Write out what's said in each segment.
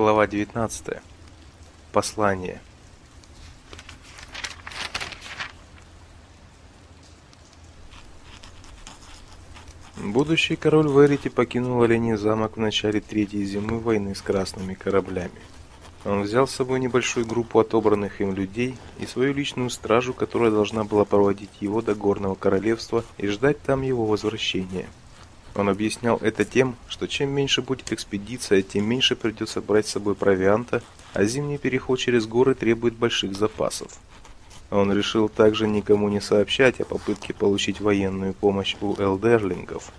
Глава 19. Послание. Будущий король Верити покинул Оленей замок в начале третьей зимы войны с красными кораблями. Он взял с собой небольшую группу отобранных им людей и свою личную стражу, которая должна была проводить его до Горного королевства и ждать там его возвращения. Он объяснял это тем, что чем меньше будет экспедиция, тем меньше придется брать с собой провианта, а зимний переход через горы требует больших запасов. Он решил также никому не сообщать о попытке получить военную помощь у элдерлингов.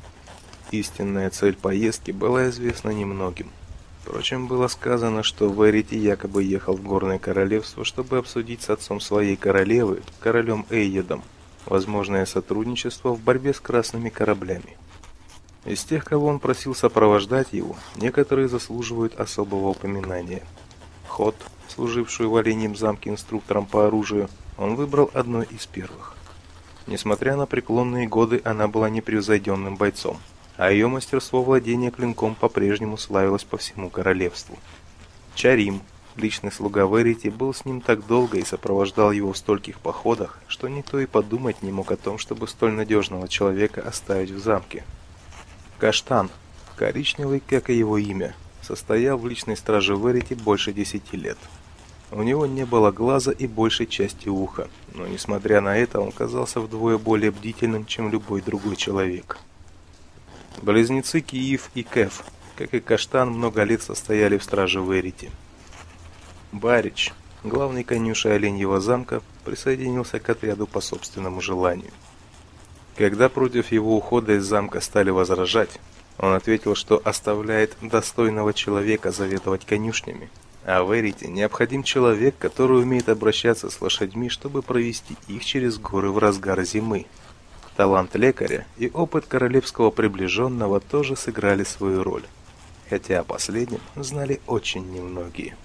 Истинная цель поездки была известна немногим. Впрочем, было сказано, что Верити якобы ехал в Горное Королевство, чтобы обсудить с отцом своей королевы, королем Эйедом, возможное сотрудничество в борьбе с красными кораблями. Из тех, кого он просил сопровождать его, некоторые заслуживают особого упоминания. Ход, служившую в Оленьем замке инструктором по оружию, он выбрал одной из первых. Несмотря на преклонные годы, она была непревзойденным бойцом, а ее мастерство владения клинком по-прежнему славилось по всему королевству. Чарим, личный слуга Верити, был с ним так долго и сопровождал его в стольких походах, что никто и подумать не мог о том, чтобы столь надежного человека оставить в замке. Каштан, коричневый, как и его имя, состоял в личной страже Верити больше десяти лет. У него не было глаза и большей части уха, но несмотря на это, он казался вдвое более бдительным, чем любой другой человек. Близнецы Киев и Кеф, как и Каштан, много лет состояли в страже Верити. Барич, главный конюшей Оленьего замка, присоединился к отряду по собственному желанию. Когда против его ухода из замка стали возражать, он ответил, что оставляет достойного человека заведовать конюшнями, а в Эрите необходим человек, который умеет обращаться с лошадьми, чтобы провести их через горы в разгар зимы. Талант лекаря и опыт королевского приближенного тоже сыграли свою роль, хотя о последнем знали очень немногие.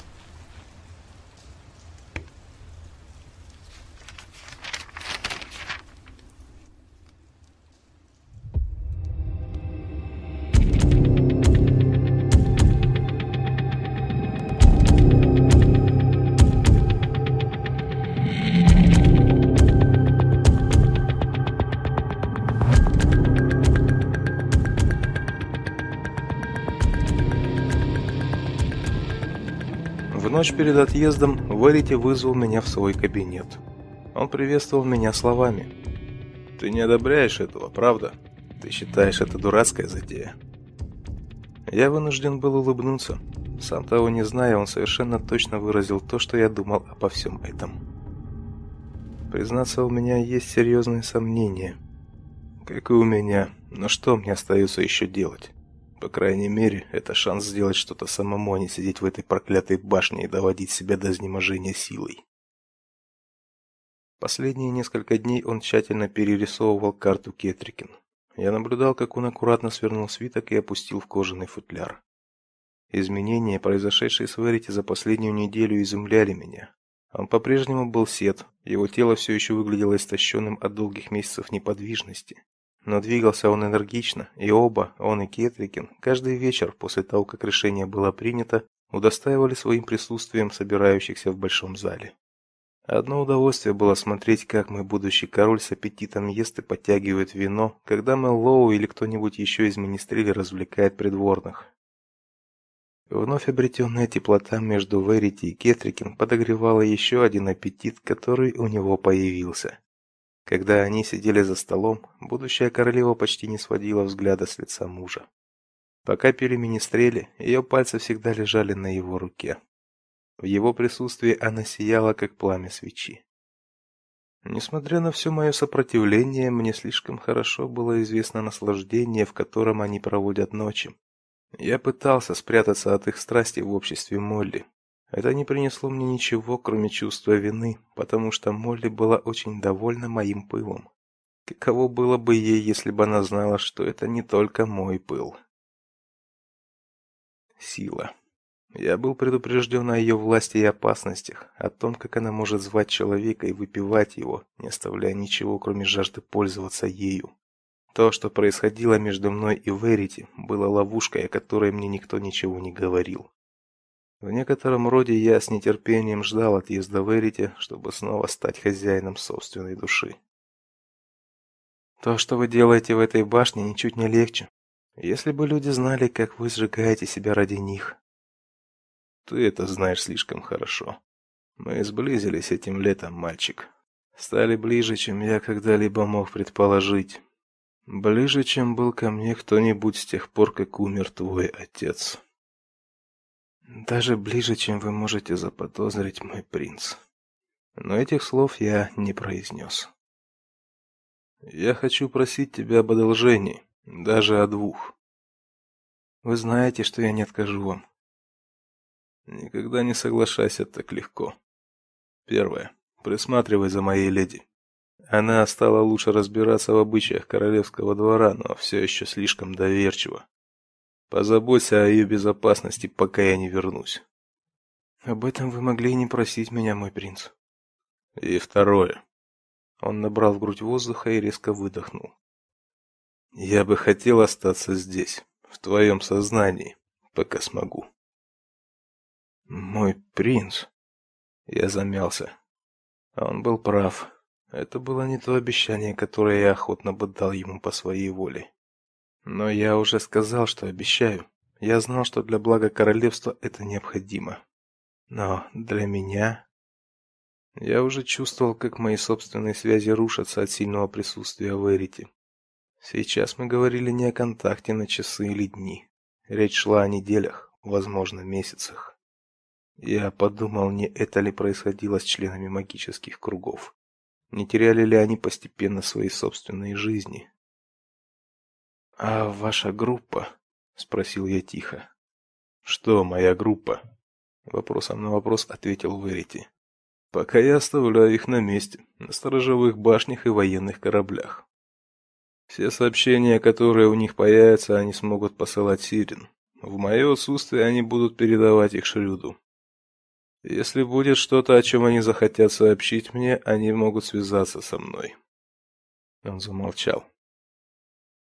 Ночь перед отъездом Верити вызвал меня в свой кабинет. Он приветствовал меня словами. «Ты не одобряешь этого, правда? Ты считаешь это дурацкая затея?» Я вынужден был улыбнуться. Сам того не зная, он совершенно точно выразил то, что я думал обо всем этом. Признаться, у меня есть серьезные сомнения. Как и у меня. Но что мне остается еще делать? По крайней мере, это шанс сделать что-то самому, а не сидеть в этой проклятой башне и доводить себя до изнеможения силой. Последние несколько дней он тщательно перерисовывал карту Кетрикин. Я наблюдал, как он аккуратно свернул свиток и опустил в кожаный футляр. Изменения, произошедшие с Верити за последнюю неделю, изумляли меня. Он по-прежнему был сед, его тело все еще выглядело истощенным от долгих месяцев неподвижности. Но двигался он энергично, и оба, он и Кетрикин, каждый вечер после того, как решение было принято, удостаивали своим присутствием собирающихся в большом зале. Одно удовольствие было смотреть, как мой будущий король с аппетитом ест и подтягивает вино, когда Мэллоу или кто-нибудь еще из министрелей развлекает придворных. Вновь обретенная теплота между Верити и Кетрикин подогревала еще один аппетит, который у него появился. Когда они сидели за столом, будущая королева почти не сводила взгляда с лица мужа. Пока пили министрели, ее пальцы всегда лежали на его руке. В его присутствии она сияла, как пламя свечи. Несмотря на все мое сопротивление, мне слишком хорошо было известно наслаждение, в котором они проводят ночи. Я пытался спрятаться от их страсти в обществе Молли, это не принесло мне ничего, кроме чувства вины, потому что Молли была очень довольна моим пылом. Каково было бы ей, если бы она знала, что это не только мой пыл. Сила. Я был предупрежден о ее власти и опасностях, о том, как она может звать человека и выпивать его, не оставляя ничего, кроме жажды пользоваться ею. То, что происходило между мной и Верити, было ловушкой, о которой мне никто ничего не говорил. В некотором роде я с нетерпением ждал отъезда Верити, чтобы снова стать хозяином собственной души. То, что вы делаете в этой башне, ничуть не легче. Если бы люди знали, как вы сжигаете себя ради них. Ты это знаешь слишком хорошо. Мы сблизились этим летом, мальчик. Стали ближе, чем я когда-либо мог предположить. Ближе, чем был ко мне кто-нибудь с тех пор, как умер твой отец. Даже ближе, чем вы можете заподозрить, мой принц. Но этих слов я не произнес. Я хочу просить тебя об одолжении, даже о двух. Вы знаете, что я не откажу вам. Никогда не соглашайся так легко. Первое. Присматривай за моей леди. Она стала лучше разбираться в обычаях королевского двора, но все еще слишком доверчива. Позаботься о ее безопасности, пока я не вернусь. Об этом вы могли и не просить меня, мой принц. И второе. Он набрал в грудь воздуха и резко выдохнул. Я бы хотел остаться здесь, в твоем сознании, пока смогу. Мой принц. Я замялся. Он был прав. Это было не то обещание, которое я охотно бы дал ему по своей воле. Но я уже сказал, что обещаю. Я знал, что для блага королевства это необходимо. Но для меня я уже чувствовал, как мои собственные связи рушатся от сильного присутствия в Эрите. Сейчас мы говорили не о контакте на часы или дни. Речь шла о неделях, возможно, месяцах. Я подумал, не это ли происходило с членами магических кругов. Не теряли ли они постепенно свои собственные жизни? А ваша группа? спросил я тихо. Что моя группа? Вопросом на вопрос ответил Верити. Пока я оставляю их на месте, на сторожевых башнях и военных кораблях. Все сообщения, которые у них появятся, они смогут посылать Сирин. В мое отсутствие они будут передавать их Шрюду. Если будет что-то, о чем они захотят сообщить мне, они могут связаться со мной. Он замолчал.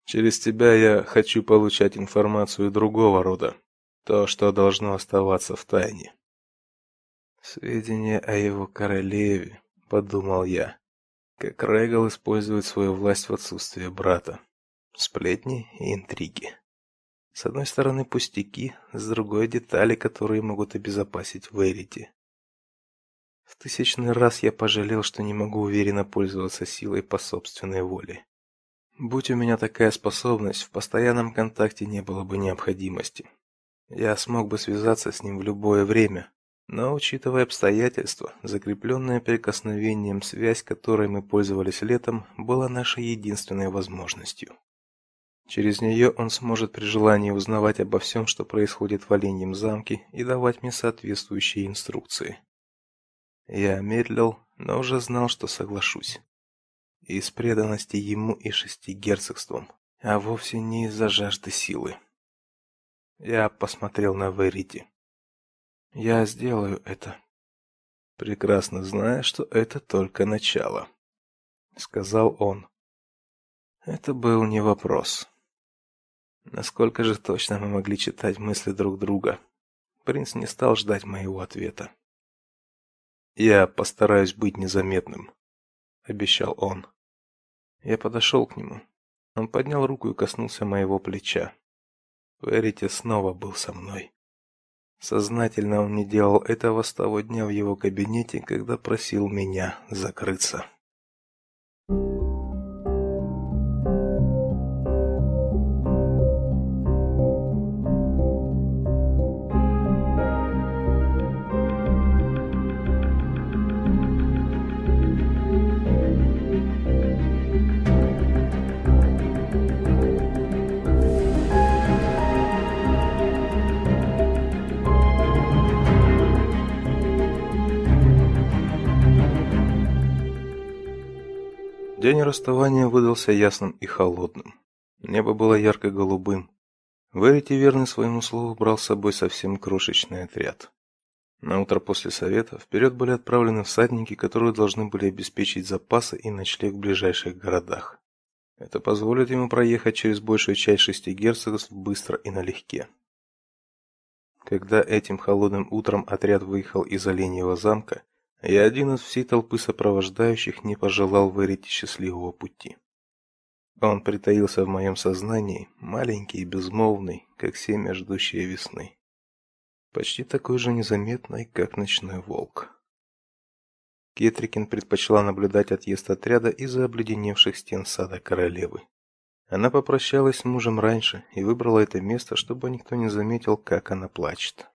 Через тебя я хочу получать информацию другого рода, то, что должно оставаться в тайне. Сведения о его королеве, подумал я. Как Регал использует свою власть в отсутствие брата. Сплетни и интриги. С одной стороны пустяки, с другой детали, которые могут обезопасить Верити. В тысячный раз я пожалел, что не могу уверенно пользоваться силой по собственной воле. Будь у меня такая способность, в постоянном контакте не было бы необходимости. Я смог бы связаться с ним в любое время, но, учитывая обстоятельства, закрепленная прикосновением связь, которой мы пользовались летом, была нашей единственной возможностью. Через нее он сможет при желании узнавать обо всем, что происходит в Оленьем замке, и давать мне соответствующие инструкции. Я медлил, но уже знал, что соглашусь. Из преданности ему и шести герцогствам, а вовсе не из-за жажды силы. Я посмотрел на Верити. Я сделаю это. Прекрасно зная, что это только начало, сказал он. Это был не вопрос. Насколько же точно мы могли читать мысли друг друга? Принц не стал ждать моего ответа. Я постараюсь быть незаметным, обещал он. Я подошел к нему. Он поднял руку и коснулся моего плеча. Верите снова был со мной. Сознательно он не делал этого с того дня в его кабинете, когда просил меня закрыться. День расставания выдался ясным и холодным. Небо было ярко-голубым. Верити, верный своему слову, брал с собой совсем крошечный отряд. На утро после совета вперед были отправлены всадники, которые должны были обеспечить запасы и ночлег в ближайших городах. Это позволит ему проехать через большую часть шести герцогств быстро и налегке. Когда этим холодным утром отряд выехал из Оленьего замка, и один из всей толпы сопровождающих не пожелал вырыть счастливого пути. Он притаился в моем сознании, маленький и безмолвный, как семя, ждущее весны. Почти такой же незаметный, как ночной волк. Кетрикин предпочла наблюдать отъезд отряда из-за обледеневших стен сада королевы. Она попрощалась с мужем раньше и выбрала это место, чтобы никто не заметил, как она плачет.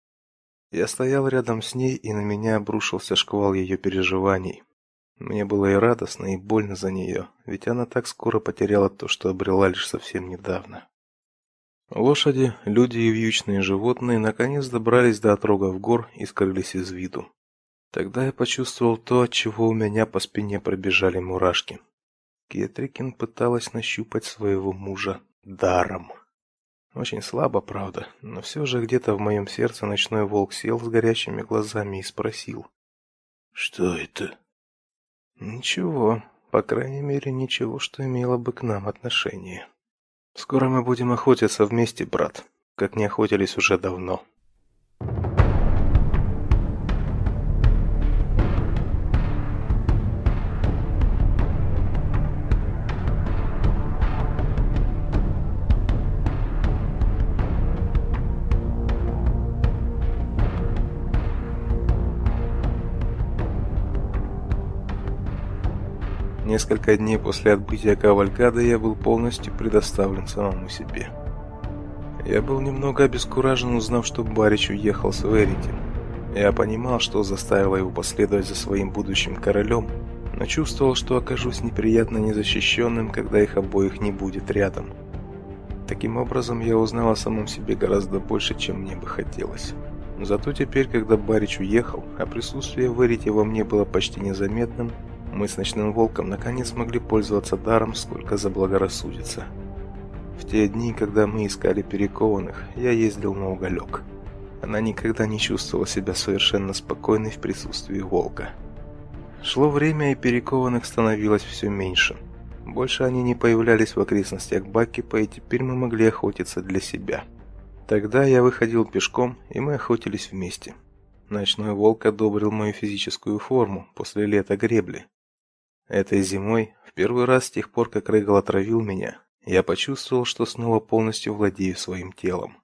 Я стоял рядом с ней, и на меня обрушился шквал ее переживаний. Мне было и радостно, и больно за нее, ведь она так скоро потеряла то, что обрела лишь совсем недавно. Лошади, люди и вьючные животные наконец добрались до отрогов гор и скрылись из виду. Тогда я почувствовал то, от чего у меня по спине пробежали мурашки. Кетрикин пыталась нащупать своего мужа даром. Очень слабо, правда, но все же где-то в моем сердце ночной волк сел с горящими глазами и спросил: "Что это?" "Ничего, по крайней мере, ничего, что имело бы к нам отношение. Скоро мы будем охотиться вместе, брат, как не охотились уже давно". Несколько дней после отбытия кавалькады я был полностью предоставлен самому себе. Я был немного обескуражен, узнав, что Барич уехал с Верити. Я понимал, что заставило его последовать за своим будущим королем, но чувствовал, что окажусь неприятно незащищенным, когда их обоих не будет рядом. Таким образом, я узнал о самом себе гораздо больше, чем мне бы хотелось. Зато теперь, когда Барич уехал, а присутствие Верити во мне было почти незаметным, мы с ночным волком наконец могли пользоваться даром, сколько заблагорассудится. В те дни, когда мы искали перекованных, я ездил на уголек. Она никогда не чувствовала себя совершенно спокойной в присутствии волка. Шло время, и перекованных становилось все меньше. Больше они не появлялись в окрестностях Бакипа, и теперь мы могли охотиться для себя. Тогда я выходил пешком, и мы охотились вместе. Ночной волк одобрил мою физическую форму после лета гребли. Этой зимой, в первый раз с тех пор, как Регал отравил меня, я почувствовал, что снова полностью владею своим телом.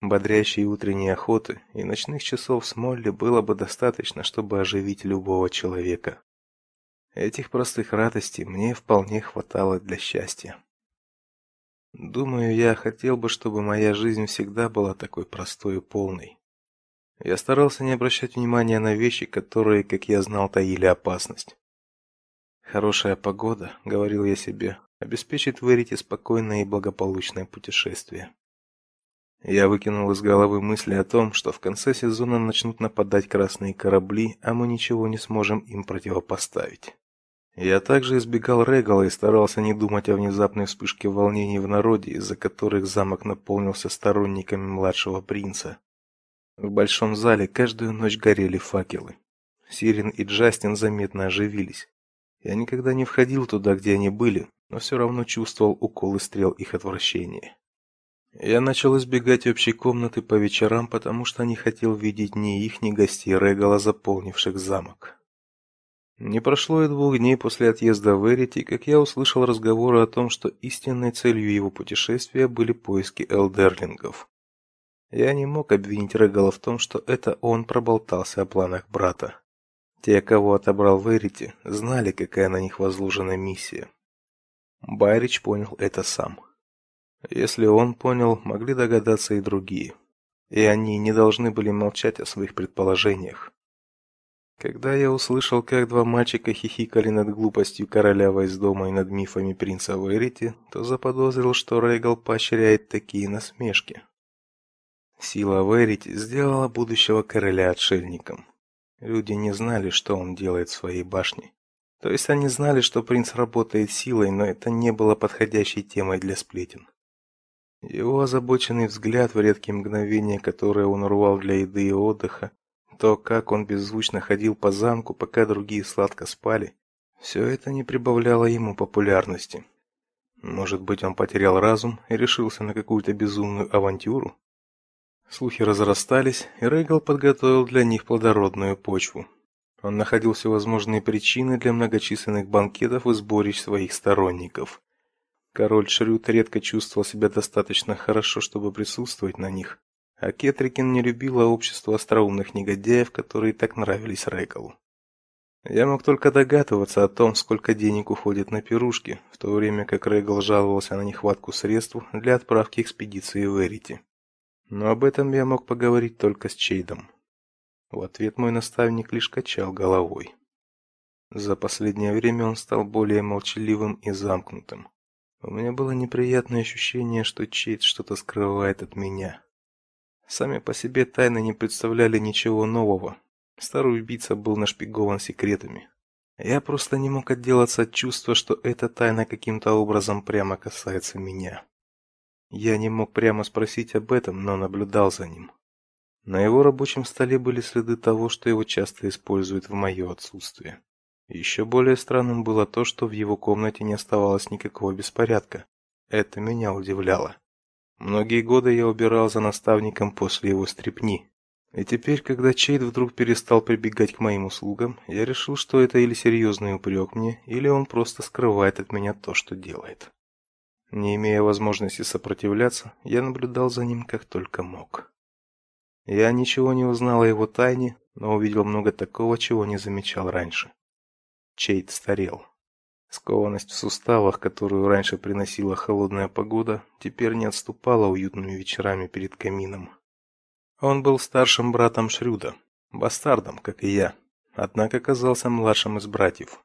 Бодрящей утренней охоты и ночных часов с Молли было бы достаточно, чтобы оживить любого человека. Этих простых радостей мне вполне хватало для счастья. Думаю, я хотел бы, чтобы моя жизнь всегда была такой простой и полной. Я старался не обращать внимания на вещи, которые, как я знал, таили опасность. Хорошая погода, говорил я себе, обеспечит Верите спокойное и благополучное путешествие. Я выкинул из головы мысли о том, что в конце сезона начнут нападать красные корабли, а мы ничего не сможем им противопоставить. Я также избегал Регала и старался не думать о внезапной вспышке волнений в народе, из-за которых замок наполнился сторонниками младшего принца. В большом зале каждую ночь горели факелы. Сирин и Джастин заметно оживились. Я никогда не входил туда, где они были, но все равно чувствовал уколы стрел их отвращения. Я начал избегать общей комнаты по вечерам, потому что не хотел видеть ни их, ни гостей Регала, заполнивших замок. Не прошло и двух дней после отъезда в Эрити, как я услышал разговоры о том, что истинной целью его путешествия были поиски элдерлингов. Я не мог обвинить Регала в том, что это он проболтался о планах брата. Те, кого отобрал Верити, знали, какая на них возложена миссия. Байрич понял это сам. Если он понял, могли догадаться и другие. И они не должны были молчать о своих предположениях. Когда я услышал, как два мальчика хихикали над глупостью короля из дома и над мифами принца Верити, то заподозрил, что Регал поощряет такие насмешки. Сила Верити сделала будущего короля отшельником. Люди не знали, что он делает в своей башне. То есть они знали, что принц работает силой, но это не было подходящей темой для сплетен. Его озабоченный взгляд в редкие мгновения, которые он урвал для еды и отдыха, то, как он беззвучно ходил по замку, пока другие сладко спали, все это не прибавляло ему популярности. Может быть, он потерял разум и решился на какую-то безумную авантюру? Слухи разрастались, и Регал подготовил для них плодородную почву. Он находил всевозможные причины для многочисленных банкетов и сборищ своих сторонников. Король Шрют редко чувствовал себя достаточно хорошо, чтобы присутствовать на них, а Кетрикин не любила общество остроумных негодяев, которые так нравились Регалу. Я мог только догадываться о том, сколько денег уходит на пирушки, в то время как Регал жаловался на нехватку средств для отправки экспедиции в Эрити. Но об этом я мог поговорить только с Чейдом. В ответ мой наставник лишь качал головой. За последнее время он стал более молчаливым и замкнутым. У меня было неприятное ощущение, что Чейд что-то скрывает от меня. Сами по себе тайны не представляли ничего нового. Старый убийца был нашпигован секретами. Я просто не мог отделаться от чувства, что эта тайна каким-то образом прямо касается меня. Я не мог прямо спросить об этом, но наблюдал за ним. На его рабочем столе были следы того, что его часто используют в мое отсутствие. Еще более странным было то, что в его комнате не оставалось никакого беспорядка. Это меня удивляло. Многие годы я убирал за наставником после его стрепни. И теперь, когда Чейд вдруг перестал прибегать к моим услугам, я решил, что это или серьезный упрек мне, или он просто скрывает от меня то, что делает. Не имея возможности сопротивляться, я наблюдал за ним как только мог. Я ничего не узнал о его тайне, но увидел много такого, чего не замечал раньше. Чейт старел. Скованность в суставах, которую раньше приносила холодная погода, теперь не отступала уютными вечерами перед камином. Он был старшим братом Шрюда, бастардом, как и я, однако оказался младшим из братьев.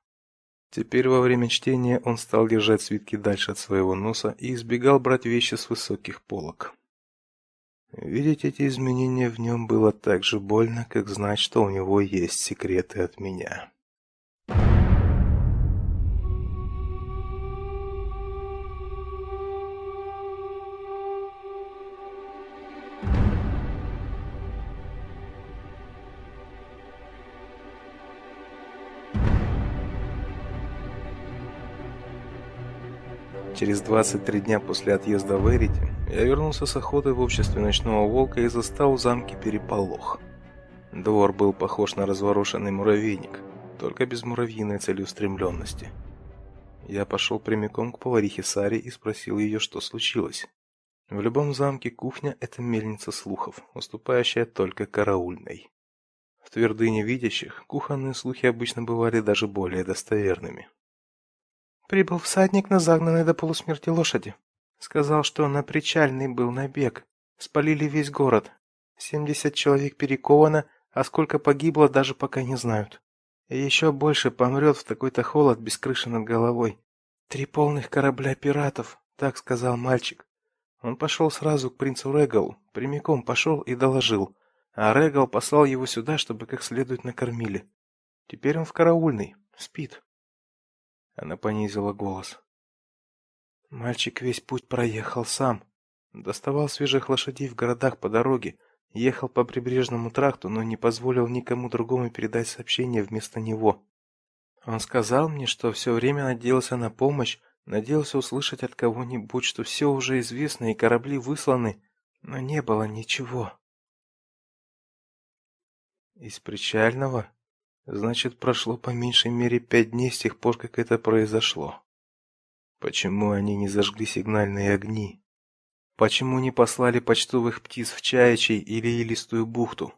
Теперь во время чтения он стал держать свитки дальше от своего носа и избегал брать вещи с высоких полок. Видеть эти изменения в нем было так же больно, как знать, что у него есть секреты от меня. Через 23 дня после отъезда в Эрити я вернулся с охоты в обществе ночного волка и застал в замке переполох. Двор был похож на разворошенный муравейник, только без муравьиной целеустремленности. Я пошел прямиком к поварихе Саре и спросил ее, что случилось. В любом замке кухня это мельница слухов, уступающая только караульной. В твердыне видящих кухонные слухи обычно бывали даже более достоверными. Прибыл всадник на загнанной до полусмерти лошади. Сказал, что на причальный был набег. Спалили весь город. Семьдесят человек перековано, а сколько погибло, даже пока не знают. И еще больше помрет в такой-то холод без крыши над головой. Три полных корабля пиратов, так сказал мальчик. Он пошел сразу к принцу Регалу, прямиком пошел и доложил. А Регал послал его сюда, чтобы как следует накормили. Теперь он в караульной, спит. Она понизила голос. Мальчик весь путь проехал сам. Доставал свежих лошадей в городах по дороге, ехал по прибрежному тракту, но не позволил никому другому передать сообщение вместо него. Он сказал мне, что все время надеялся на помощь, надеялся услышать от кого-нибудь, что все уже известно и корабли высланы, но не было ничего. Из причального Значит, прошло по меньшей мере пять дней с тех пор, как это произошло. Почему они не зажгли сигнальные огни? Почему не послали почтовых птиц в Чаячий или Елистую бухту?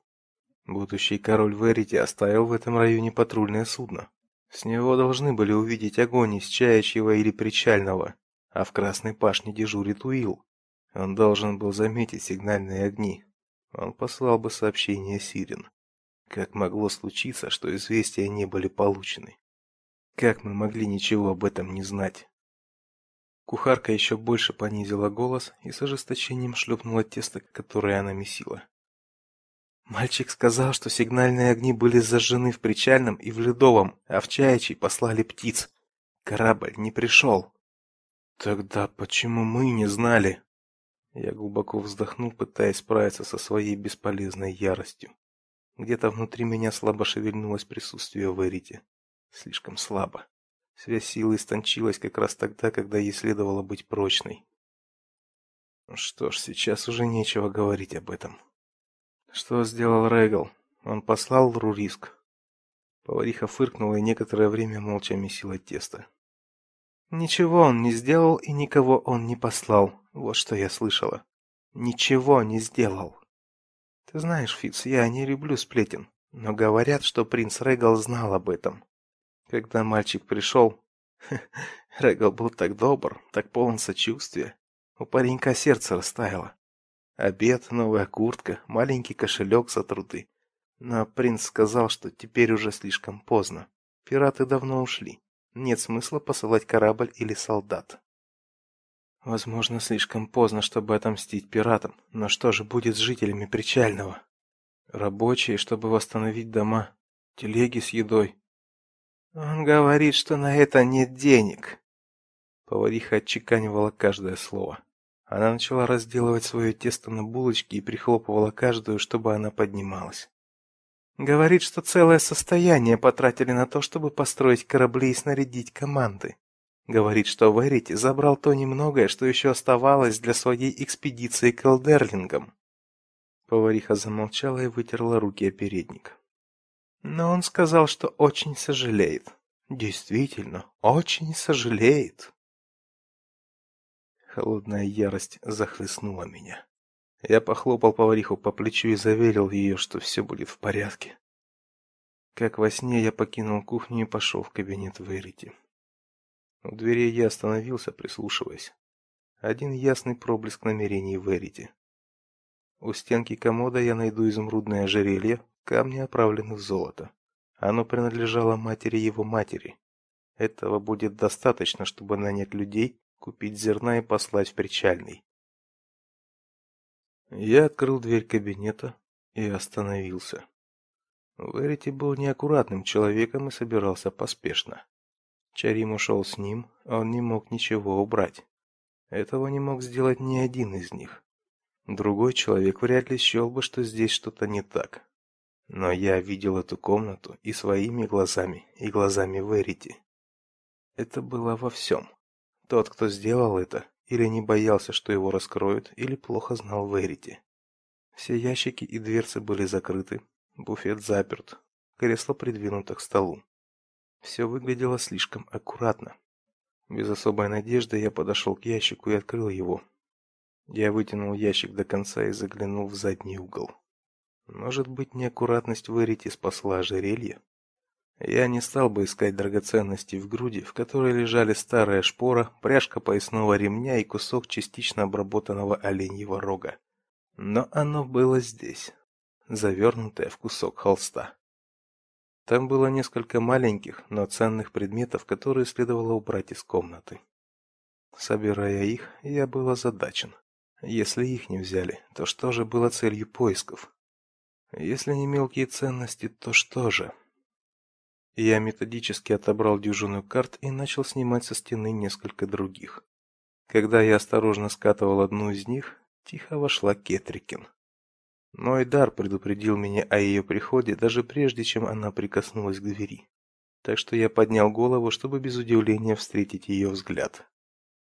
Будущий король Верити оставил в этом районе патрульное судно. С него должны были увидеть огонь из Чаячьего или Причального, а в Красной Пашне дежурит Уилл. Он должен был заметить сигнальные огни. Он послал бы сообщение Сирен. Как могло случиться, что известия не были получены? Как мы могли ничего об этом не знать? Кухарка еще больше понизила голос и с ожесточением шлепнула тесто, которое она месила. Мальчик сказал, что сигнальные огни были зажжены в Причальном и в Ледовом, а в Чаячий послали птиц. Корабль не пришел. Тогда почему мы не знали? Я глубоко вздохнул, пытаясь справиться со своей бесполезной яростью. Где-то внутри меня слабо шевельнулось присутствие Верити. Слишком слабо. Связь силы истончилась как раз тогда, когда ей следовало быть прочной. Что ж, сейчас уже нечего говорить об этом. Что сделал Регал? Он послал Руриск. Повариха фыркнула и некоторое время молча месила тесто. Ничего он не сделал и никого он не послал. Вот что я слышала. Ничего не сделал. Ты знаешь, Фиц, я не люблю сплетен, но говорят, что принц Регал знал об этом. Когда мальчик пришел, Регал был так добр, так полон сочувствия. У паренька сердце растаяло. Обед, новая куртка, маленький кошелек за труды. Но принц сказал, что теперь уже слишком поздно. Пираты давно ушли. Нет смысла посылать корабль или солдат. Возможно, слишком поздно, чтобы отомстить пиратам, но что же будет с жителями Причального? Рабочие, чтобы восстановить дома, телеги с едой. Он говорит, что на это нет денег. Повариха отчеканивала каждое слово. Она начала разделывать свое тесто на булочки и прихлопывала каждую, чтобы она поднималась. Говорит, что целое состояние потратили на то, чтобы построить корабли и снарядить команды. Говорит, что Верити забрал то немногое, что еще оставалось для своей экспедиции к Элдерлингам. Повариха замолчала и вытерла руки о передник. Но он сказал, что очень сожалеет. Действительно, очень сожалеет. Холодная ярость захлестнула меня. Я похлопал повариху по плечу и заверил ее, что все будет в порядке. Как во сне я покинул кухню и пошел в кабинет Верити. У двери я остановился, прислушиваясь. Один ясный проблеск намерений Верити. У стенки комода я найду изумрудное ожерелье, камни оправлены в золото. Оно принадлежало матери его матери. Этого будет достаточно, чтобы нанять людей, купить зерна и послать в причальный. Я открыл дверь кабинета и остановился. Верити был неаккуратным человеком и собирался поспешно. Чарим ушел с ним, а он не мог ничего убрать. Этого не мог сделать ни один из них. Другой человек вряд ли счел бы, что здесь что-то не так. Но я видел эту комнату и своими глазами, и глазами Верити. Это было во всем. Тот, кто сделал это, или не боялся, что его раскроют, или плохо знал Верити. Все ящики и дверцы были закрыты, буфет заперт, кресло придвинуто к столу. Все выглядело слишком аккуратно. Без особой надежды я подошел к ящику и открыл его. Я вытянул ящик до конца и заглянул в задний угол. Может быть, неаккуратность Верити спасла ожерелье? Я не стал бы искать драгоценности в груди, в которой лежали старая шпора, пряжка поясного ремня и кусок частично обработанного оленьего рога. Но оно было здесь, завернутое в кусок холста. Там было несколько маленьких, но ценных предметов, которые следовало убрать из комнаты. Собирая их, я был озадачен. Если их не взяли, то что же было целью поисков? Если не мелкие ценности, то что же? Я методически отобрал дюжину карт и начал снимать со стены несколько других. Когда я осторожно скатывал одну из них, тихо вошла Кетрикин. Мой дар предупредил меня о ее приходе даже прежде, чем она прикоснулась к двери. Так что я поднял голову, чтобы без удивления встретить ее взгляд.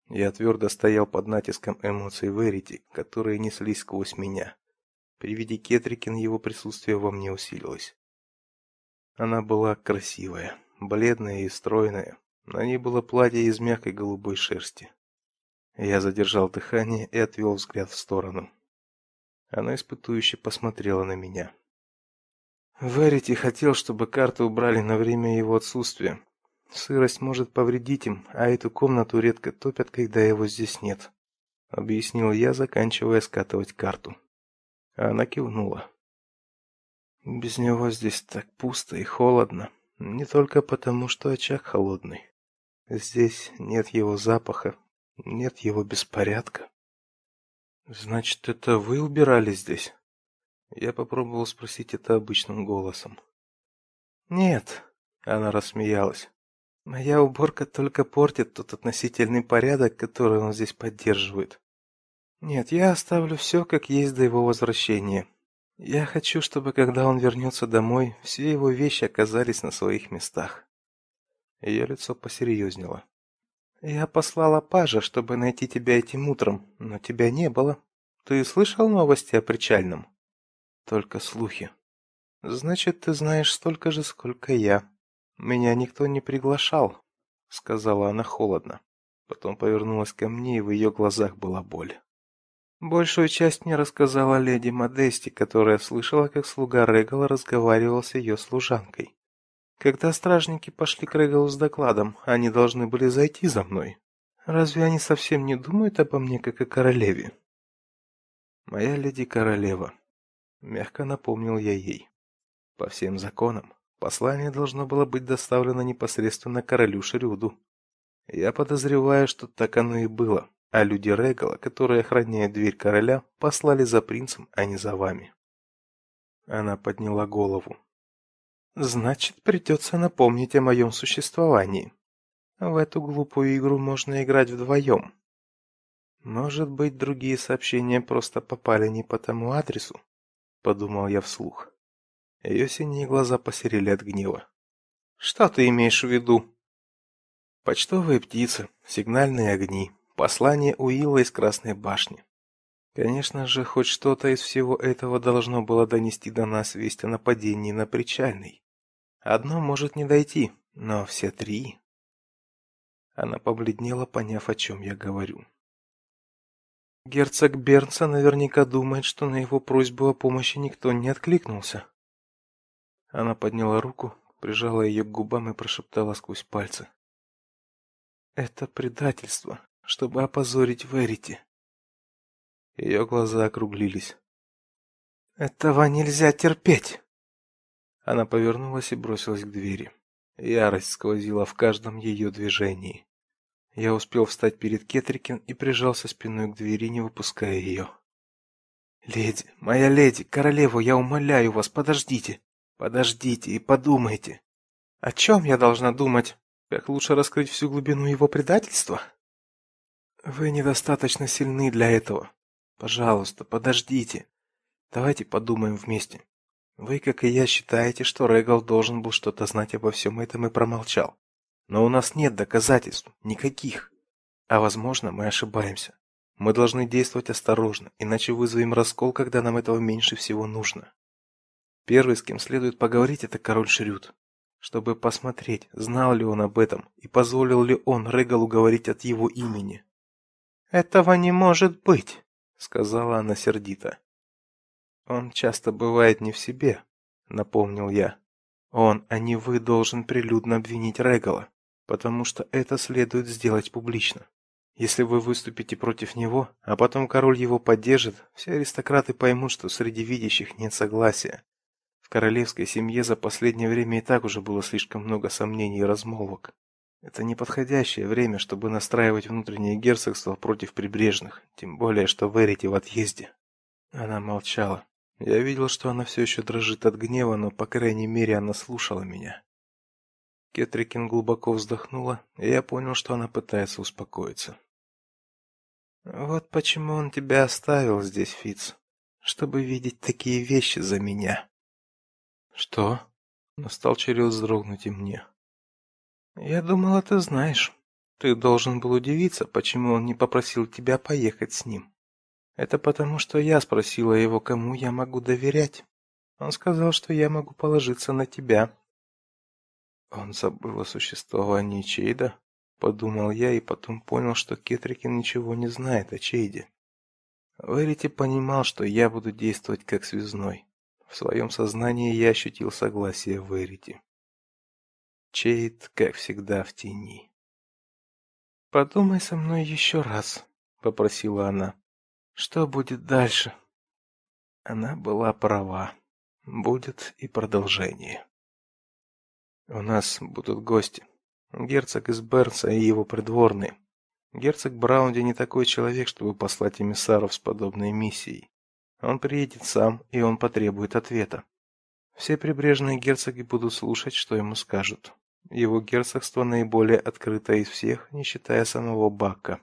Я твердо стоял под натиском эмоций Верити, которые неслись сквозь меня. При виде Кетрикин его присутствие во мне усилилось. Она была красивая, бледная и стройная. На ней было платье из мягкой голубой шерсти. Я задержал дыхание и отвел взгляд в сторону. Она испытующе посмотрела на меня. Верити хотел, чтобы карты убрали на время его отсутствия. Сырость может повредить им, а эту комнату редко топят, когда его здесь нет, объяснил я, заканчивая скатывать карту. Она кивнула. Без него здесь так пусто и холодно, не только потому, что очаг холодный. Здесь нет его запаха, нет его беспорядка. Значит, это вы убирали здесь? Я попробовал спросить это обычным голосом. Нет, она рассмеялась. Моя уборка только портит тот относительный порядок, который он здесь поддерживает. Нет, я оставлю все как есть до его возвращения. Я хочу, чтобы когда он вернется домой, все его вещи оказались на своих местах. Ее лицо посерьезнело. Я послала пажа, чтобы найти тебя этим утром, но тебя не было. Ты слышал новости о причальном? только слухи. Значит, ты знаешь столько же, сколько я. Меня никто не приглашал, сказала она холодно. Потом повернулась ко мне, и в ее глазах была боль. Большую часть мне рассказала леди Модести, которая слышала, как слуга Регала разговаривал с ее служанкой. Когда стражники пошли к Регалу с докладом, они должны были зайти за мной. Разве они совсем не думают обо мне как о королеве? Моя леди королева, мягко напомнил я ей. По всем законам послание должно было быть доставлено непосредственно королю Шрюду. Я подозреваю, что так оно и было а люди Регала, которые охраняют дверь короля, послали за принцем, а не за вами. Она подняла голову. Значит, придется напомнить о моем существовании. В эту глупую игру можно играть вдвоем. Может быть, другие сообщения просто попали не по тому адресу, подумал я вслух. Ее синие глаза посерели от гнева. Что ты имеешь в виду? Почтовые птицы, сигнальные огни, Послание Уилла из Красной башни. Конечно же, хоть что-то из всего этого должно было донести до нас весть о нападении на Причальный. Одно может не дойти, но все три. Она побледнела, поняв, о чем я говорю. Герцог Бернса наверняка думает, что на его просьбу о помощи никто не откликнулся. Она подняла руку, прижала ее к губам и прошептала сквозь пальцы: "Это предательство чтобы опозорить Верити. Ее глаза округлились. Этого нельзя терпеть. Она повернулась и бросилась к двери. Ярость сквозила в каждом ее движении. Я успел встать перед Кетрикин и прижался спиной к двери, не выпуская ее. Леди, моя леди, королева, я умоляю вас, подождите. Подождите и подумайте. О чем я должна думать? Как лучше раскрыть всю глубину его предательства? Вы недостаточно сильны для этого. Пожалуйста, подождите. Давайте подумаем вместе. Вы, как и я, считаете, что Регал должен был что-то знать обо всем этом и промолчал. Но у нас нет доказательств, никаких. А возможно, мы ошибаемся. Мы должны действовать осторожно, иначе вызовем раскол, когда нам этого меньше всего нужно. Первый, с кем следует поговорить, это король Шрюд, чтобы посмотреть, знал ли он об этом и позволил ли он Регалу говорить от его имени. Этого не может быть, сказала она сердито. Он часто бывает не в себе, напомнил я. Он, а не вы, должен прилюдно обвинить Регала, потому что это следует сделать публично. Если вы выступите против него, а потом король его поддержит, все аристократы поймут, что среди видящих нет согласия. В королевской семье за последнее время и так уже было слишком много сомнений и размолвок. Это неподходящее время, чтобы настраивать внутреннее герцогство против прибрежных, тем более что Верити в отъезде. Она молчала. Я видел, что она все еще дрожит от гнева, но по крайней мере она слушала меня. Кетрикин глубоко вздохнула, и я понял, что она пытается успокоиться. Вот почему он тебя оставил здесь, Фиц, чтобы видеть такие вещи за меня. Что? Настал черед вздрогнуть и мне. Я думала, ты знаешь. Ты должен был удивиться, почему он не попросил тебя поехать с ним. Это потому, что я спросила его, кому я могу доверять. Он сказал, что я могу положиться на тебя. Он забыл о существовании Чейда, подумал я и потом понял, что Кетрикин ничего не знает о Чейде. Верити понимал, что я буду действовать как связной. В своем сознании я ощутил согласие Верити. Чейд, как всегда, в тени. Подумай со мной еще раз, попросила она. Что будет дальше? Она была права. Будет и продолжение. У нас будут гости. Герцог из Бернса и его придворные. Герцог Браунди не такой человек, чтобы послать эмиссаров с подобной миссией. Он приедет сам, и он потребует ответа. Все прибрежные герцоги будут слушать, что ему скажут. Его герцогство наиболее открыто из всех, не считая самого Бака.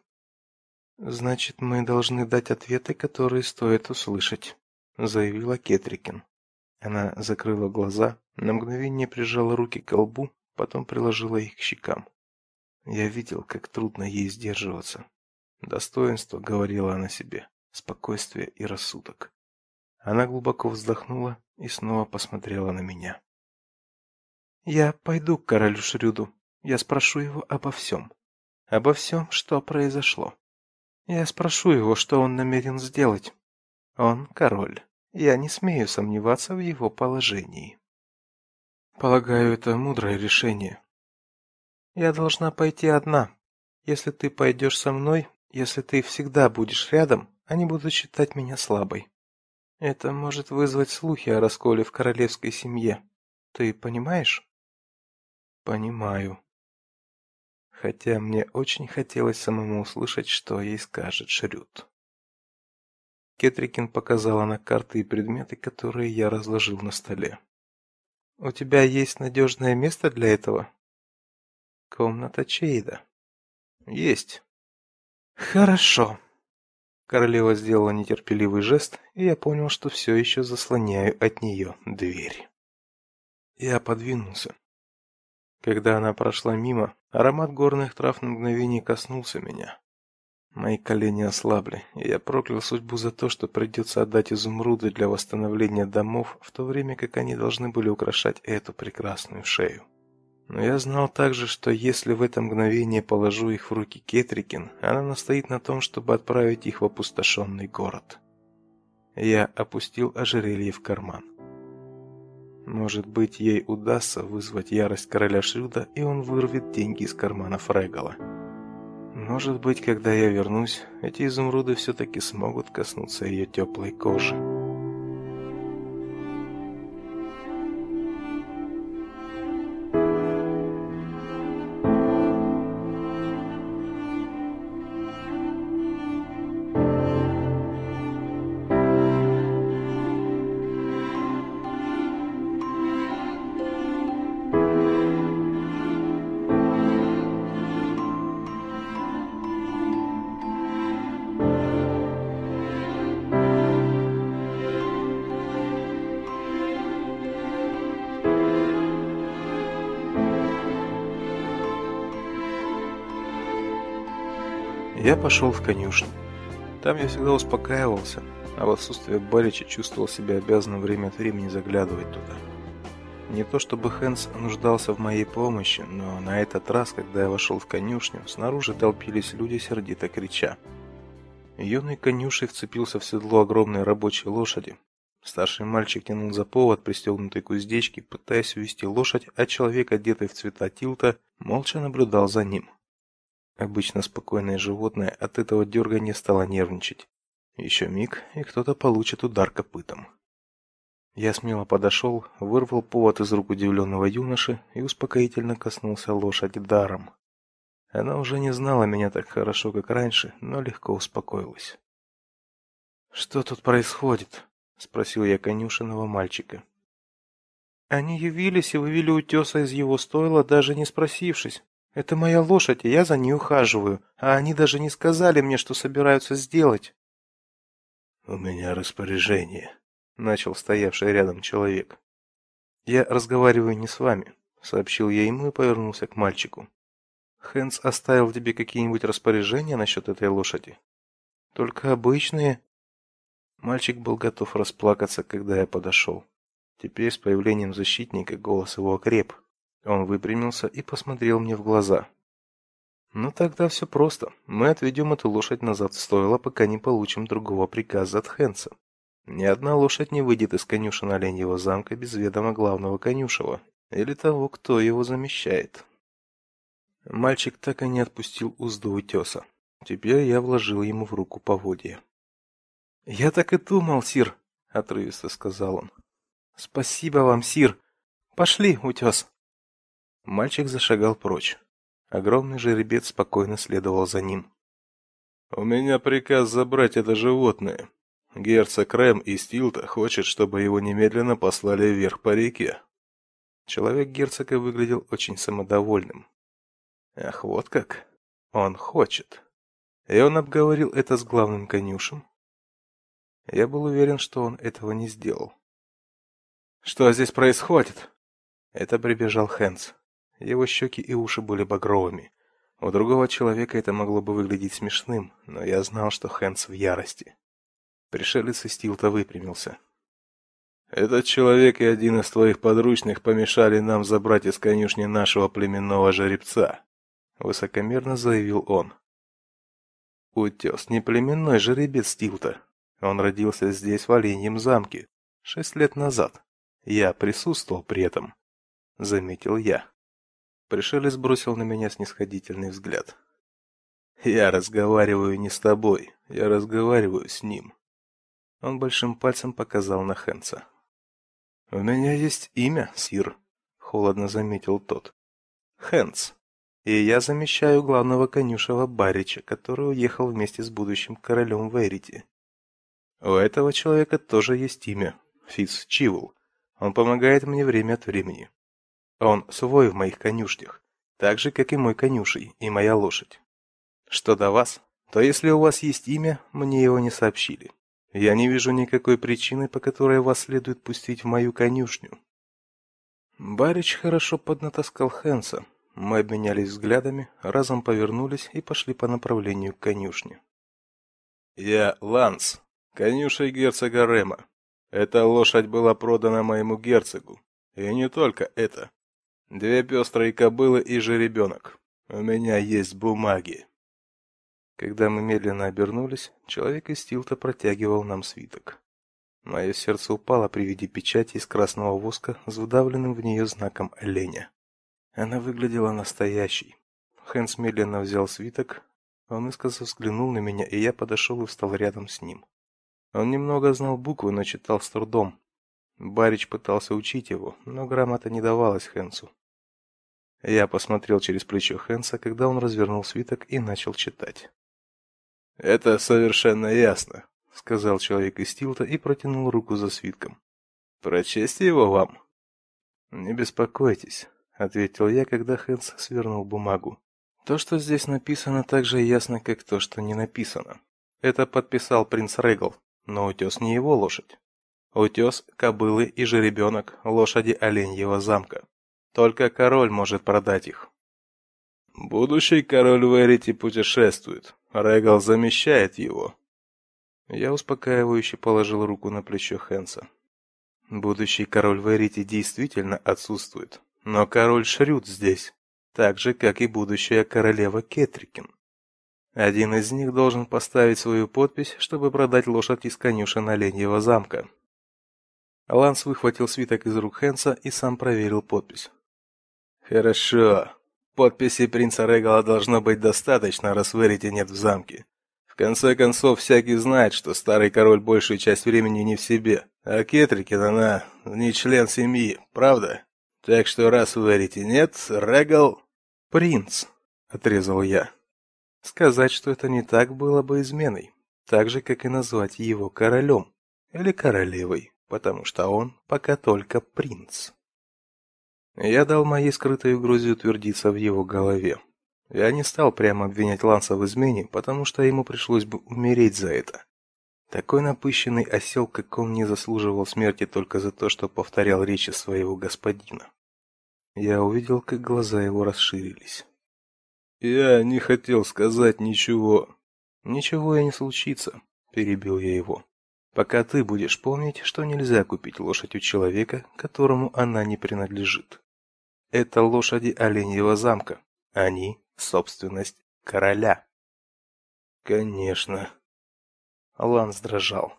Значит, мы должны дать ответы, которые стоит услышать, заявила Кетрикин. Она закрыла глаза, на мгновение прижала руки к лбу, потом приложила их к щекам. Я видел, как трудно ей сдерживаться. Достоинство, говорила она себе, спокойствие и рассудок. Она глубоко вздохнула и снова посмотрела на меня. Я пойду к королю Шрюду. Я спрошу его обо всем. Обо всем, что произошло. Я спрошу его, что он намерен сделать. Он король. Я не смею сомневаться в его положении. Полагаю, это мудрое решение. Я должна пойти одна. Если ты пойдешь со мной, если ты всегда будешь рядом, они будут считать меня слабой. Это может вызвать слухи о расколе в королевской семье. Ты понимаешь? Понимаю. Хотя мне очень хотелось самому услышать, что ей скажет Шрюд. Кетрикин показала на карты и предметы, которые я разложил на столе. У тебя есть надежное место для этого? Комната Чейда. Есть. Хорошо. Королева сделала нетерпеливый жест, и я понял, что все еще заслоняю от нее дверь. Я подвинулся. Когда она прошла мимо, аромат горных трав на мгновение коснулся меня. Мои колени ослабли, и я проклял судьбу за то, что придется отдать изумруды для восстановления домов, в то время как они должны были украшать эту прекрасную шею. Но я знал также, что если в это мгновение положу их в руки Кетрикин, она настоит на том, чтобы отправить их в опустошенный город. Я опустил ожерелье в карман. Может быть, ей удастся вызвать ярость короля Шрюда, и он вырвет деньги из кармана Фрегала. Может быть, когда я вернусь, эти изумруды все-таки смогут коснуться ее теплой кожи. Я пошел в конюшню. Там я всегда успокаивался, а в отсутствие Барича чувствовал себя обязанным время от времени заглядывать туда. Не то чтобы Хэнс нуждался в моей помощи, но на этот раз, когда я вошел в конюшню, снаружи толпились люди, сердито крича. Юный конюшей вцепился в седло огромной рабочей лошади. Старший мальчик тянул за повод пристегнутой к уздечке, пытаясь увести лошадь, а человек, одетый в цвета тилта, молча наблюдал за ним. Обычно спокойное животное от этого дергания стало нервничать. Еще миг, и кто-то получит удар копытом. Я смело подошел, вырвал повод из рук удивленного юноши и успокоительно коснулся лошади даром. Она уже не знала меня так хорошо, как раньше, но легко успокоилась. Что тут происходит? спросил я конюшенного мальчика. Они явились и вывели утеса из его стойла, даже не спросившись, это моя лошадь, и я за ней ухаживаю, а они даже не сказали мне, что собираются сделать. У меня распоряжение, начал стоявший рядом человек. Я разговариваю не с вами, сообщил я ему и повернулся к мальчику. Хэнс оставил тебе какие-нибудь распоряжения насчет этой лошади? Только обычные. Мальчик был готов расплакаться, когда я подошел. Теперь с появлением защитника голос его окреп. Он выпрямился и посмотрел мне в глаза. Ну тогда все просто. Мы отведем эту лошадь назад в пока не получим другого приказа от Хенса. Ни одна лошадь не выйдет из конюшен Оленьего замка без ведома главного конюшева или того, кто его замещает. Мальчик так и не отпустил узду утеса. Теперь я вложил ему в руку поводья. Я так и думал, сир, отрывисто сказал он. Спасибо вам, сир. Пошли, утес. Мальчик зашагал прочь. Огромный жеребец спокойно следовал за ним. У меня приказ забрать это животное. Герцог Рэм из Тилта хочет, чтобы его немедленно послали вверх по реке. Человек герцога выглядел очень самодовольным. Ах, вот как. Он хочет. И он обговорил это с главным конюшем. Я был уверен, что он этого не сделал. Что здесь происходит? Это прибежал Хэнс. Его щеки и уши были багровыми. У другого человека это могло бы выглядеть смешным, но я знал, что Хэнс в ярости. Пришелец из Тилта выпрямился. Этот человек и один из твоих подручных помешали нам забрать из конюшни нашего племенного жеребца, высокомерно заявил он. Утес не племенной жеребец Тилта. Он родился здесь в Оленьем замке шесть лет назад. Я присутствовал при этом, заметил я. Пришелец бросил на меня снисходительный взгляд. Я разговариваю не с тобой, я разговариваю с ним. Он большим пальцем показал на Хенса. У меня есть имя, сир, холодно заметил тот. Хенс. И я замещаю главного конюшева Барича, который уехал вместе с будущим королем Верити. У этого человека тоже есть имя Фиц Чивул. Он помогает мне время от времени. Он свой в моих конюшнях, так же как и мой конюший и моя лошадь. Что до вас, то если у вас есть имя, мне его не сообщили. Я не вижу никакой причины, по которой вас следует пустить в мою конюшню. Барич хорошо поднатаскал Хенса, мы обменялись взглядами, разом повернулись и пошли по направлению к конюшне. Я Ланс, конюшей герцога Рема. Эта лошадь была продана моему герцогу. И не только это. Две пестрые кобылы и жеребенок. У меня есть бумаги. Когда мы медленно обернулись, человек из Тилта протягивал нам свиток. Мое сердце упало при виде печати из красного воска с вдавленным в нее знаком оленя. Она выглядела настоящей. Хэнс медленно взял свиток, он искоса взглянул на меня, и я подошел и встал рядом с ним. Он немного знал буквы, но читал с трудом. Барич пытался учить его, но грамота не давалась Хэнсу. Я посмотрел через плечо Хэнса, когда он развернул свиток и начал читать. «Это совершенно ясно», — сказал человек из Тилта и протянул руку за свитком. «Прочесть его вам?» «Не беспокойтесь ответил я, когда Хэнс свернул бумагу. То, что здесь написано, так же ясно, как то, что не написано. Это подписал принц Регал, но утес не его лошадь. Утес, кобылы и жеребенок лошади Оленьего замка. Только король может продать их. Будущий король Верити путешествует. Регал замещает его. Я успокаивающе положил руку на плечо Хенса. Будущий король Верити действительно отсутствует. Но король Шрюд здесь, так же, как и будущая королева Кетрикин. Один из них должен поставить свою подпись, чтобы продать лошадь из конюшен Оленьего замка. Ланс выхватил свиток из рук Хенса и сам проверил подпись. Хорошо. Подписи принца Регала должно быть достаточно, раз Верити нет в замке. В конце концов, всякий знает, что старый король большую часть времени не в себе, а Кетрикин она не член семьи, правда? Так что раз говорите нет, Регал принц, отрезал я. Сказать, что это не так, было бы изменой, так же как и назвать его королем или королевой, потому что он пока только принц. Я дал моей скрытой угрозе утвердиться в его голове. Я не стал прямо обвинять Ланса в измене, потому что ему пришлось бы умереть за это. Такой напыщенный осел, как он, не заслуживал смерти только за то, что повторял речи своего господина. Я увидел, как глаза его расширились. Я не хотел сказать ничего. Ничего и не случится, перебил я его. Пока ты будешь помнить, что нельзя купить лошадь у человека, которому она не принадлежит. Это лошади Оленьего замка. Они собственность короля. Конечно, Ланс дрожал.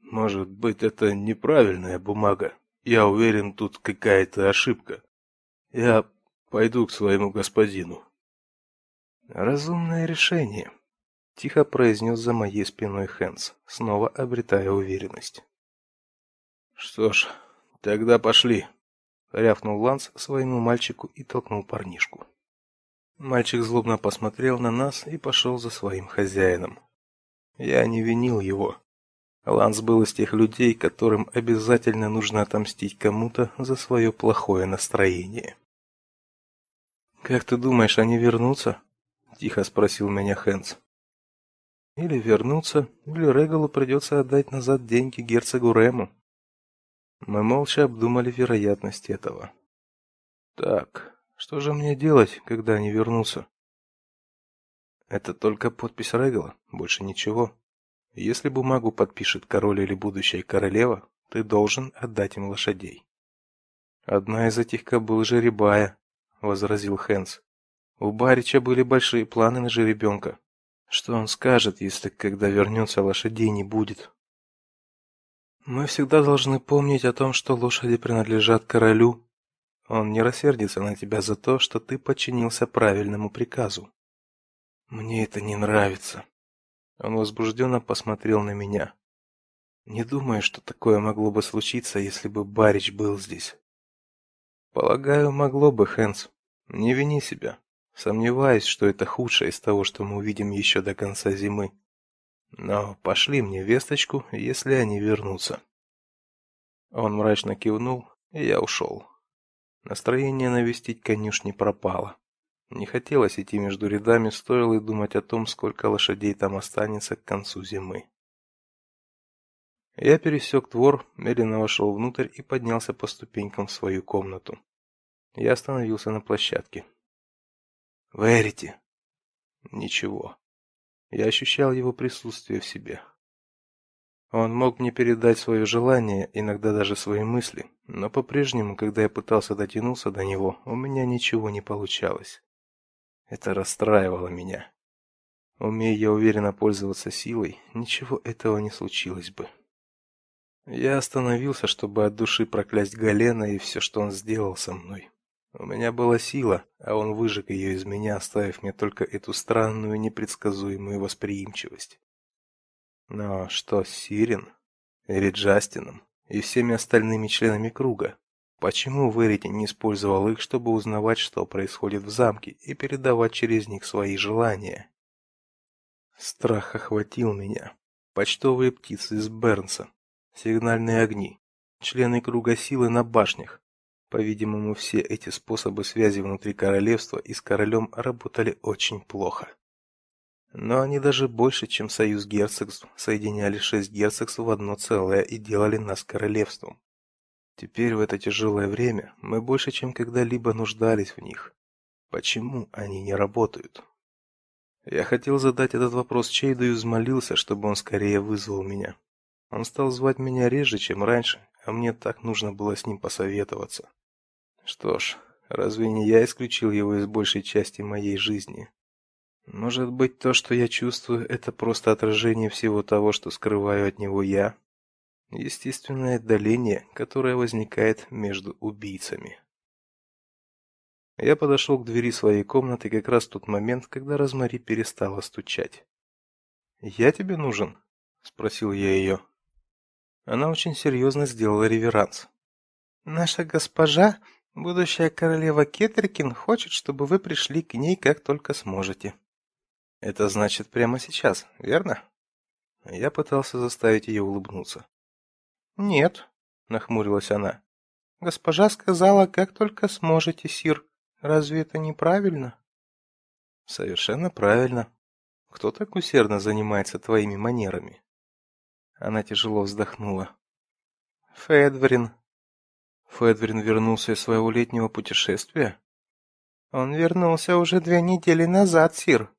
Может быть, это неправильная бумага. Я уверен, тут какая-то ошибка. Я пойду к своему господину. Разумное решение, тихо произнес за моей спиной Хэнс, снова обретая уверенность. Что ж, тогда пошли, рявкнул Ланс своему мальчику и толкнул парнишку. Мальчик злобно посмотрел на нас и пошел за своим хозяином. Я не винил его. Ланс был из тех людей, которым обязательно нужно отомстить кому-то за свое плохое настроение. Как ты думаешь, они вернутся? тихо спросил меня Хэнс. Или вернутся, или Регалу придется отдать назад деньги герцогу Рему. Мы молча обдумали вероятность этого. Так, что же мне делать, когда они вернутся? Это только подпись Регала, больше ничего. Если бумагу подпишет король или будущая королева, Ты должен отдать им лошадей. Одна из этих кобыл жеребая, возразил Хенс. У Барича были большие планы на жеребенка. Что он скажет, если когда вернется, лошадей не будет? Мы всегда должны помнить о том, что лошади принадлежат королю. Он не рассердится на тебя за то, что ты подчинился правильному приказу. Мне это не нравится. Он возбужденно посмотрел на меня. Не думаю, что такое могло бы случиться, если бы Барич был здесь. Полагаю, могло бы, Хэнс. Не вини себя. Сомневаюсь, что это худшее из того, что мы увидим еще до конца зимы. Но пошли мне весточку, если они вернутся. Он мрачно кивнул, и я ушел. Настроение навестить конюшни пропало. Не хотелось идти между рядами, стоило и думать о том, сколько лошадей там останется к концу зимы. Я пересек двор, медленно вошел внутрь и поднялся по ступенькам в свою комнату. Я остановился на площадке. Верите? Ничего. Я ощущал его присутствие в себе. Он мог мне передать свое желание, иногда даже свои мысли, но по-прежнему, когда я пытался дотянуться до него, у меня ничего не получалось. Это расстраивало меня. Умея я уверенно пользоваться силой, ничего этого не случилось бы. Я остановился, чтобы от души проклясть Галена и все, что он сделал со мной. У меня была сила, а он выжег ее из меня, оставив мне только эту странную непредсказуемую восприимчивость. Но что с Сирен или Джастином и всеми остальными членами круга? Почему Верити не использовал их, чтобы узнавать, что происходит в замке, и передавать через них свои желания? Страх охватил меня. Почтовые птицы из Бернса, сигнальные огни, члены круга силы на башнях. По-видимому, все эти способы связи внутри королевства и с королем работали очень плохо. Но они даже больше, чем союз герцогств, соединяли шесть герцогств в одно целое и делали нас королевством. Теперь в это тяжелое время мы больше, чем когда-либо нуждались в них. Почему они не работают? Я хотел задать этот вопрос Чейду и взмолился, чтобы он скорее вызвал меня. Он стал звать меня реже, чем раньше, а мне так нужно было с ним посоветоваться. Что ж, разве не я исключил его из большей части моей жизни? Может быть, то, что я чувствую, это просто отражение всего того, что скрываю от него я? Естественное отдаление, которое возникает между убийцами. Я подошел к двери своей комнаты как раз в тот момент, когда Розмари перестала стучать. "Я тебе нужен?" спросил я ее. Она очень серьезно сделала реверанс. Наша госпожа, будущая королева Кетрикин, хочет, чтобы вы пришли к ней как только сможете. Это значит прямо сейчас, верно? Я пытался заставить ее улыбнуться. Нет, нахмурилась она. Госпожа сказала, как только сможете, сир. Разве это неправильно? Совершенно правильно. Кто так усердно занимается твоими манерами? Она тяжело вздохнула. Федврин. Федврин вернулся из своего летнего путешествия? Он вернулся уже две недели назад, сир.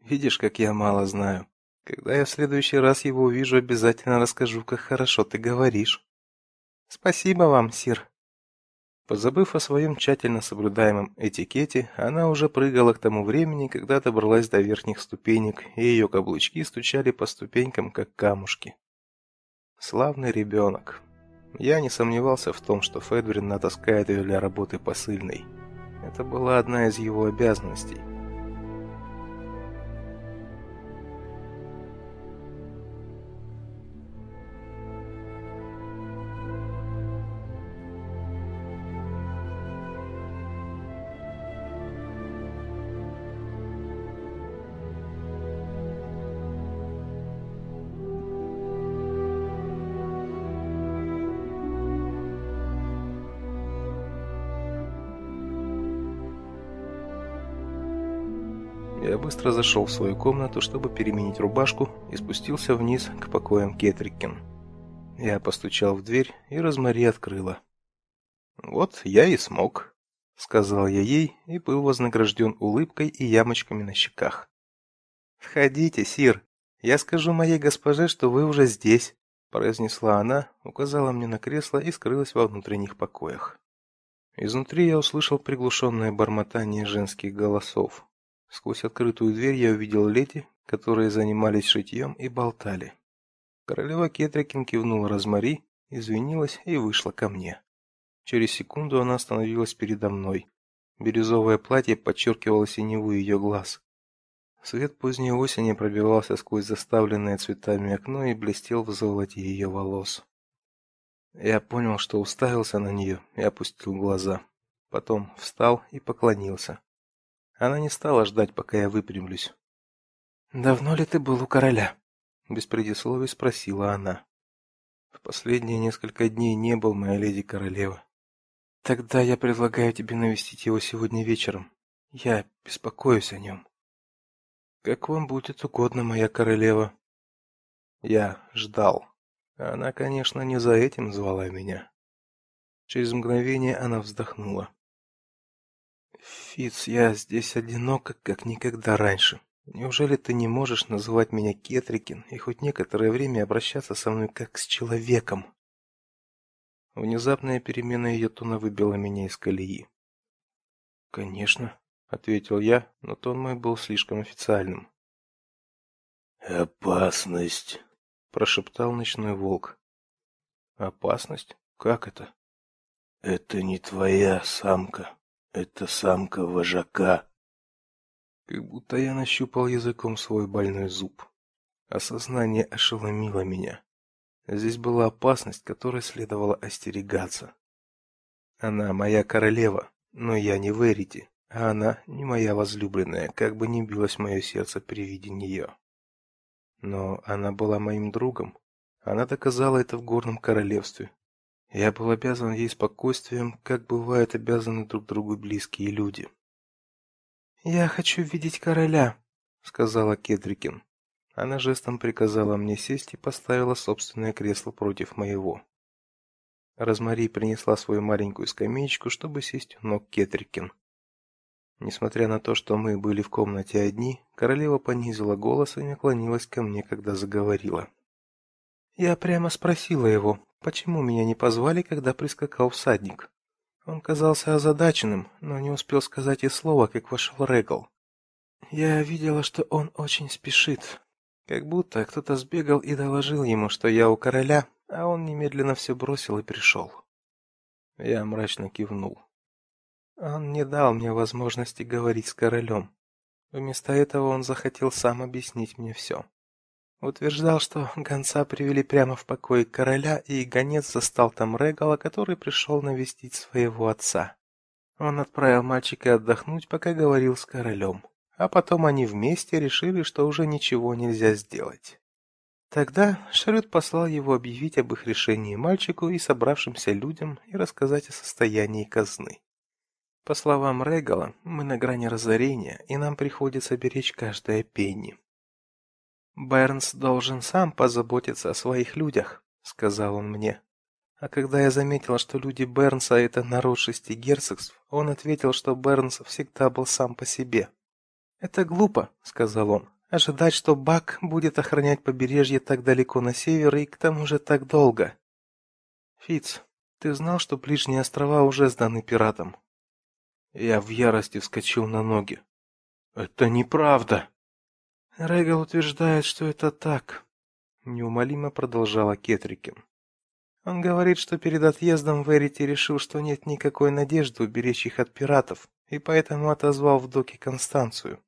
Видишь, как я мало знаю. Когда я в следующий раз его увижу, обязательно расскажу, как хорошо ты говоришь. Спасибо вам, сир. Позабыв о своем тщательно соблюдаемом этикете, она уже прыгала к тому времени, когда добралась до верхних ступенек, и ее каблучки стучали по ступенькам, как камушки. Славный ребенок. Я не сомневался в том, что Федвин натаскает ее для работы посыльной. Это была одна из его обязанностей. Быстро зашел в свою комнату, чтобы переменить рубашку, и спустился вниз к покоям Кетрикин. Я постучал в дверь, и Розмари открыла. «Вот я и смог», — сказал я ей, и был вознагражден улыбкой и ямочками на щеках. «Входите, сир. Я скажу моей госпоже, что вы уже здесь. произнесла она, указала мне на кресло и скрылась во внутренних покоях. Изнутри я услышал приглушенное бормотание женских голосов. Сквозь открытую дверь я увидел леди, которые занимались шитьем и болтали. Королева Кетрикин кивнула Розмари, извинилась и вышла ко мне. Через секунду она остановилась передо мной. Бирюзовое платье подчеркивало синеву ее глаз. Свет поздней осени пробивался сквозь заставленное цветами окно и блестел в золоте ее волос. Я понял, что уставился на нее и опустил глаза. Потом встал и поклонился. Она не стала ждать, пока я выпрямлюсь. Давно ли ты был у короля? без предисловий спросила она. В последние несколько дней не был, моя леди королева. Тогда я предлагаю тебе навестить его сегодня вечером. Я беспокоюсь о нем». Как вам будет угодно, моя королева. Я ждал. Она, конечно, не за этим звала меня. Через мгновение она вздохнула. Фиц, я здесь одинока, как никогда раньше. Неужели ты не можешь называть меня Кетрикин и хоть некоторое время обращаться со мной как с человеком? Внезапная перемена ее тона выбила меня из колеи. Конечно, ответил я, но тон мой был слишком официальным. Опасность, прошептал ночной волк. Опасность? Как это? Это не твоя самка, это самка вожака. Как будто я нащупал языком свой больной зуб. Осознание ошеломило меня. Здесь была опасность, которой следовало остерегаться. Она моя королева, но я не Верити, а она не моя возлюбленная, как бы ни билось мое сердце при виде нее. Но она была моим другом. Она доказала это в горном королевстве. Я был обязан ей спокойствием, как бывают обязаны друг другу близкие люди. Я хочу видеть короля, сказала Кедрикин. Она жестом приказала мне сесть и поставила собственное кресло против моего. Розмари принесла свою маленькую скамеечку, чтобы сесть у ног Кетрикин. Несмотря на то, что мы были в комнате одни, королева понизила голос и наклонилась ко мне, когда заговорила. Я прямо спросила его, почему меня не позвали, когда прискакал всадник. Он казался озадаченным, но не успел сказать и слова, как вошел Регал. Я видела, что он очень спешит, как будто кто-то сбегал и доложил ему, что я у короля, а он немедленно все бросил и пришел. Я мрачно кивнул. Он не дал мне возможности говорить с королем. Вместо этого он захотел сам объяснить мне все. Утверждал, что гонца привели прямо в покои короля, и гонец застал там Регала, который пришел навестить своего отца. Он отправил мальчика отдохнуть, пока говорил с королем, а потом они вместе решили, что уже ничего нельзя сделать. Тогда Шарют послал его объявить об их решении мальчику и собравшимся людям и рассказать о состоянии казны. По словам Регала, мы на грани разорения, и нам приходится беречь каждое пенни. Бернс должен сам позаботиться о своих людях, сказал он мне. А когда я заметил, что люди Бернса это народ шести герцогств, он ответил, что Бернс всегда был сам по себе. Это глупо, сказал он. Ожидать, что Бак будет охранять побережье так далеко на север и к тому же так долго. Фиц, ты знал, что ближние острова уже сданы пиратам? Я в ярости вскочил на ноги. Это неправда. Регал утверждает, что это так, неумолимо продолжала Кетрикин. Он говорит, что перед отъездом Верити решил, что нет никакой надежды уберечь их от пиратов, и поэтому отозвал в доки Констанцию.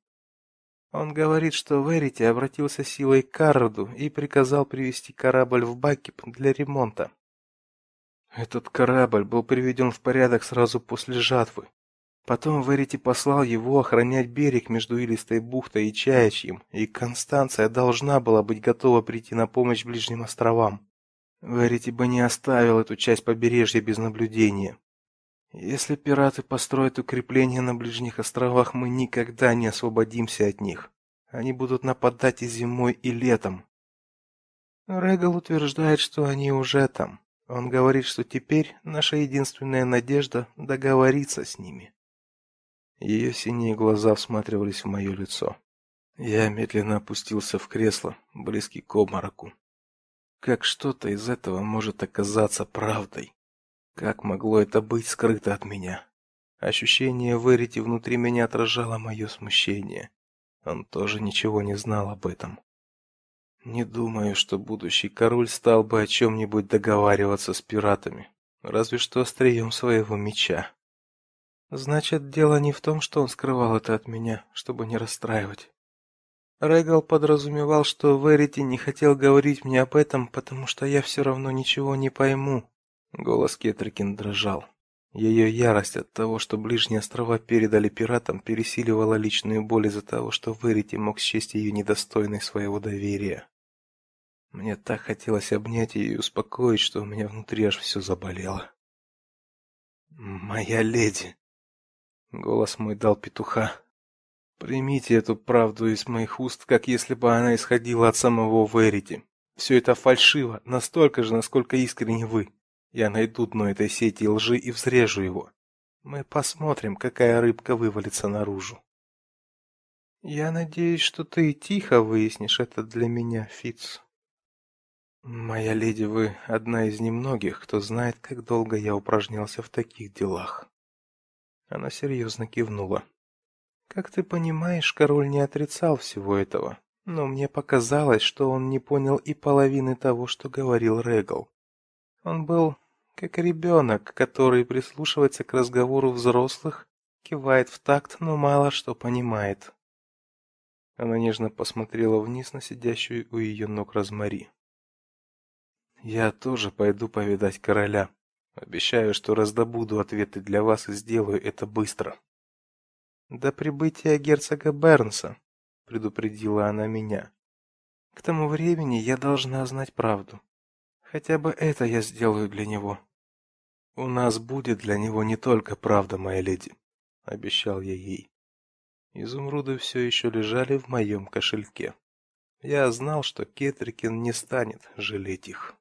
Он говорит, что Верити обратился силой к Карроду и приказал привести корабль в Бакип для ремонта. Этот корабль был приведен в порядок сразу после жатвы, Потом Верити послал его охранять берег между Илистой бухтой и Чаячьим, и Констанция должна была быть готова прийти на помощь ближним островам. Верити бы не оставил эту часть побережья без наблюдения. Если пираты построят укрепления на ближних островах, мы никогда не освободимся от них. Они будут нападать и зимой, и летом. Регал утверждает, что они уже там. Он говорит, что теперь наша единственная надежда договориться с ними. Ее синие глаза всматривались в мое лицо. Я медленно опустился в кресло, близкий к обмороку. Как что-то из этого может оказаться правдой? Как могло это быть скрыто от меня? Ощущение Верити внутри меня отражало мое смущение. Он тоже ничего не знал об этом. Не думаю, что будущий король стал бы о чем нибудь договариваться с пиратами, разве что острием своего меча. Значит, дело не в том, что он скрывал это от меня, чтобы не расстраивать. Регал подразумевал, что Верити не хотел говорить мне об этом, потому что я все равно ничего не пойму. Голос Кетрикин дрожал. Ее ярость от того, что ближние острова передали пиратам, пересиливала личную боль из-за того, что Верити мог счесть ее недостойной своего доверия. Мне так хотелось обнять ее и успокоить, что у меня внутри аж все заболело. Моя леди, Голос мой дал петуха. Примите эту правду из моих уст, как если бы она исходила от самого Верити. Все это фальшиво, настолько же, насколько искренне вы. Я найду дно этой сети лжи и взрежу его. Мы посмотрим, какая рыбка вывалится наружу. Я надеюсь, что ты тихо выяснишь это для меня, Фиц. Моя леди, вы одна из немногих, кто знает, как долго я упражнялся в таких делах. Она серьезно кивнула. Как ты понимаешь, король не отрицал всего этого, но мне показалось, что он не понял и половины того, что говорил Регал. Он был как ребенок, который прислушивается к разговору взрослых, кивает в такт, но мало что понимает. Она нежно посмотрела вниз на сидящую у ее ног Розмари. Я тоже пойду повидать короля, Обещаю, что раздобуду ответы для вас и сделаю это быстро. До прибытия герцога Бернса, предупредила она меня. К тому времени я должна знать правду. Хотя бы это я сделаю для него. У нас будет для него не только правда, моя леди, обещал я ей. Изумруды все еще лежали в моем кошельке. Я знал, что Кетрикин не станет жалеть их.